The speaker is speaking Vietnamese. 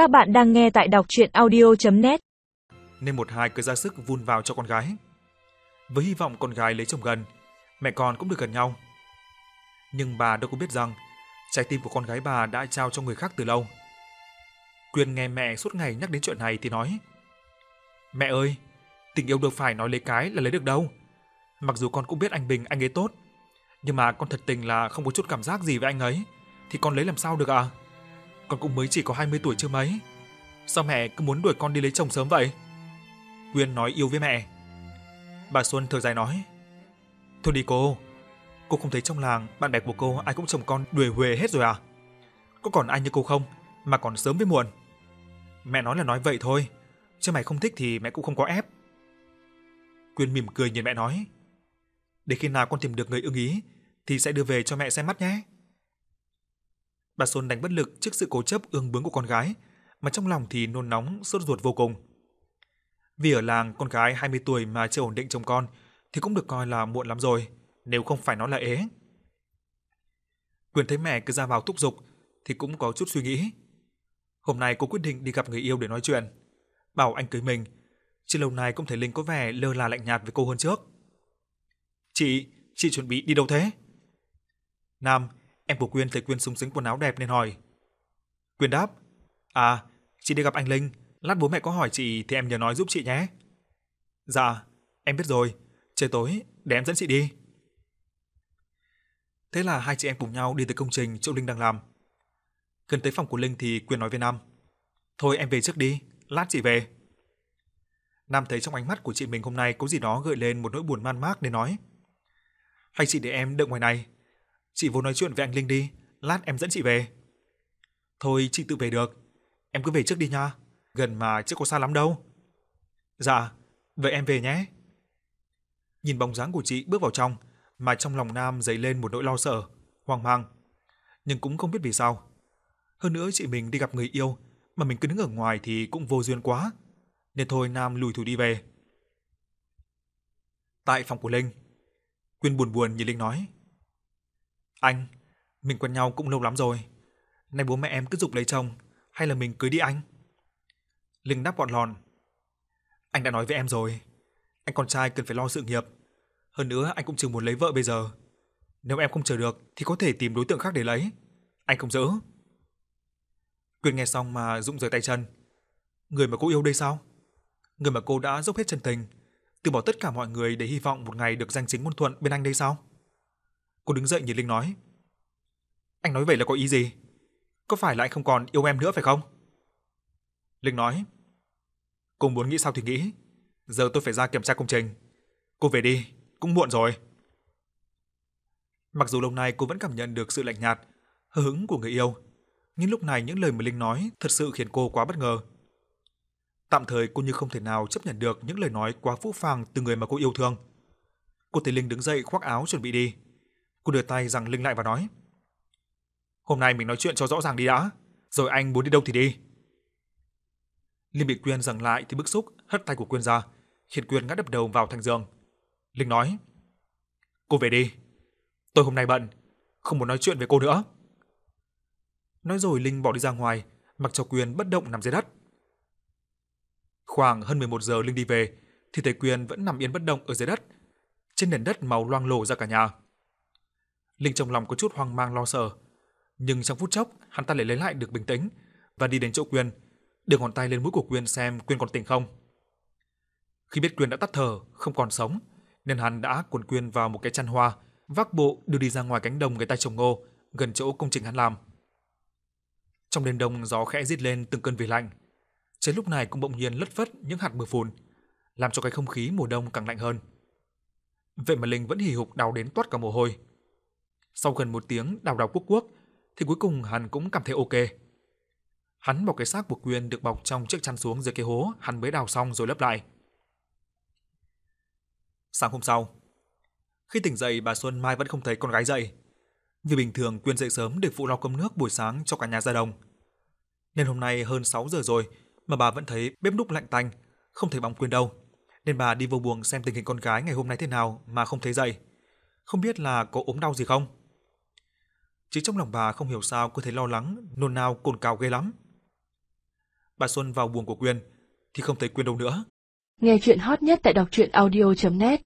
Các bạn đang nghe tại đọc chuyện audio.net Nên một hai cứ ra sức vun vào cho con gái. Với hy vọng con gái lấy chồng gần, mẹ con cũng được gần nhau. Nhưng bà đâu có biết rằng trái tim của con gái bà đã trao cho người khác từ lâu. Quyên nghe mẹ suốt ngày nhắc đến chuyện này thì nói Mẹ ơi, tình yêu đâu phải nói lấy cái là lấy được đâu. Mặc dù con cũng biết anh Bình anh ấy tốt, nhưng mà con thật tình là không có chút cảm giác gì với anh ấy, thì con lấy làm sao được à? Con cũng mới chỉ có 20 tuổi chưa mấy. Sao mẹ cứ muốn đuổi con đi lấy chồng sớm vậy? Quyên nói yêu với mẹ. Bà Xuân thở dài nói Thôi đi cô, cô không thấy trong làng bạn bè của cô ai cũng chồng con đuổi huề hết rồi à? Có còn ai như cô không mà còn sớm với muộn? Mẹ nói là nói vậy thôi, chứ mày không thích thì mẹ cũng không có ép. Quyên mỉm cười nhìn mẹ nói Để khi nào con tìm được người ưng ý thì sẽ đưa về cho mẹ xem mắt nhé. Bà Xuân đánh bất lực trước sự cố chấp ương bướng của con gái, mà trong lòng thì nôn nóng, sốt ruột vô cùng. Vì ở làng con gái 20 tuổi mà chưa ổn định chồng con thì cũng được coi là muộn lắm rồi, nếu không phải nó là ế. Quyền thấy mẹ cứ ra vào thúc giục thì cũng có chút suy nghĩ. Hôm nay cô quyết định đi gặp người yêu để nói chuyện, bảo anh cưới mình, chứ lâu nay cũng thấy Linh có vẻ lơ là lạnh nhạt với cô hơn trước. "Chị, chị chuẩn bị đi đâu thế?" Nam, em của Quyên thấy Quyên sung xính quần áo đẹp nên hỏi. Quyên đáp, "À, chị đi gặp anh Linh, lát bố mẹ có hỏi chị thì em nhớ nói giúp chị nhé." "Dạ, em biết rồi, trời tối để em dẫn chị đi." Thế là hai chị em cùng nhau đi tới công trình chỗ Linh đang làm. Gần tới phòng của Linh thì Quyên nói với Nam, "Thôi em về trước đi, lát chị về." Nam thấy trong ánh mắt của chị mình hôm nay có gì đó gợi lên một nỗi buồn man mác nên nói, "Hay chị để em đợi ngoài này, Chị vô nói chuyện với anh Linh đi, lát em dẫn chị về." "Thôi chị tự về được, em cứ về trước đi nha, gần mà chứ có xa lắm đâu." "Dạ, vậy em về nhé." Nhìn bóng dáng của chị bước vào trong, mà trong lòng Nam dấy lên một nỗi lo sợ, hoang mang, nhưng cũng không biết vì sao. Hơn nữa chị mình đi gặp người yêu mà mình cứ đứng ở ngoài thì cũng vô duyên quá, nên thôi Nam lùi thủ đi về. Tại phòng của Linh, Quyên buồn buồn nhìn Linh nói: "Anh, mình quen nhau cũng lâu lắm rồi, nay bố mẹ em cứ dục lấy chồng, hay là mình cưới đi anh?" Linh đáp gọn lòn: "Anh đã nói với em rồi, anh con trai cần phải lo sự nghiệp, hơn nữa anh cũng chưa muốn lấy vợ bây giờ. Nếu em không chờ được thì có thể tìm đối tượng khác để lấy, anh không giữ." Quyên nghe xong mà rụng rời tay chân. Người mà cô yêu đây sao? Người mà cô đã dốc hết chân tình, từ bỏ tất cả mọi người để hy vọng một ngày được danh chính ngôn thuận bên anh đây sao? Cô đứng dậy nhìn Linh nói. Anh nói vậy là có ý gì? Có phải là anh không còn yêu em nữa phải không? Linh nói. Cô muốn nghĩ sao thì nghĩ. Giờ tôi phải ra kiểm tra công trình. Cô về đi, cũng muộn rồi. Mặc dù lâu nay cô vẫn cảm nhận được sự lạnh nhạt, hờ hững của người yêu, nhưng lúc này những lời mà Linh nói thật sự khiến cô quá bất ngờ. Tạm thời cô như không thể nào chấp nhận được những lời nói quá phũ phàng từ người mà cô yêu thương. Cô thấy Linh đứng dậy khoác áo chuẩn bị đi. Cô đưa tay rằng Linh lại và nói: "Hôm nay mình nói chuyện cho rõ ràng đi đã, rồi anh muốn đi đâu thì đi." Linh bị Quyên dừng lại thì bức xúc hất tay của Quyên ra, khiến Quyên ngã đập đầu vào thành giường. Linh nói: "Cô về đi, tôi hôm nay bận, không muốn nói chuyện với cô nữa." Nói rồi Linh bỏ đi ra ngoài, mặc cho Quyên bất động nằm dưới đất. Khoảng hơn 11 giờ Linh đi về thì thấy Quyên vẫn nằm yên bất động ở dưới đất, trên nền đất màu loang lổ ra cả nhà. Linh trong lòng có chút hoang mang lo sợ, nhưng trong phút chốc, hắn ta lại lấy lại được bình tĩnh và đi đến chỗ Quyên, đưa ngón tay lên mũi của Quyên xem Quyên còn tỉnh không. Khi biết Quyên đã tắt thở, không còn sống, nên hắn đã cuốn Quyên vào một cái chăn hoa, vác bộ đưa đi ra ngoài cánh đồng người ta trồng ngô, gần chỗ công trình hắn làm. Trong đêm đông gió khẽ rít lên từng cơn vì lạnh. trên lúc này cũng bỗng nhiên lất phất những hạt mưa phùn, làm cho cái không khí mùa đông càng lạnh hơn. Vậy mà Linh vẫn hì hục đau đến toát cả mồ hôi. Sau gần một tiếng đào đào quốc quốc, thì cuối cùng hắn cũng cảm thấy ok. Hắn bỏ cái xác của Quyên được bọc trong chiếc chăn xuống dưới cái hố hắn mới đào xong rồi lấp lại. Sáng hôm sau, khi tỉnh dậy bà Xuân Mai vẫn không thấy con gái dậy. Vì bình thường Quyên dậy sớm để phụ lo cơm nước buổi sáng cho cả nhà ra đồng. Nên hôm nay hơn 6 giờ rồi mà bà vẫn thấy bếp núc lạnh tanh, không thấy bóng Quyên đâu. Nên bà đi vô buồng xem tình hình con gái ngày hôm nay thế nào mà không thấy dậy. Không biết là có ốm đau gì không? Chứ trong lòng bà không hiểu sao cứ thấy lo lắng, nôn nao cồn cào ghê lắm. bà Xuân vào buồng của Quyên thì không thấy Quyên đâu nữa. Nghe chuyện hot nhất tại đọc truyện audio.net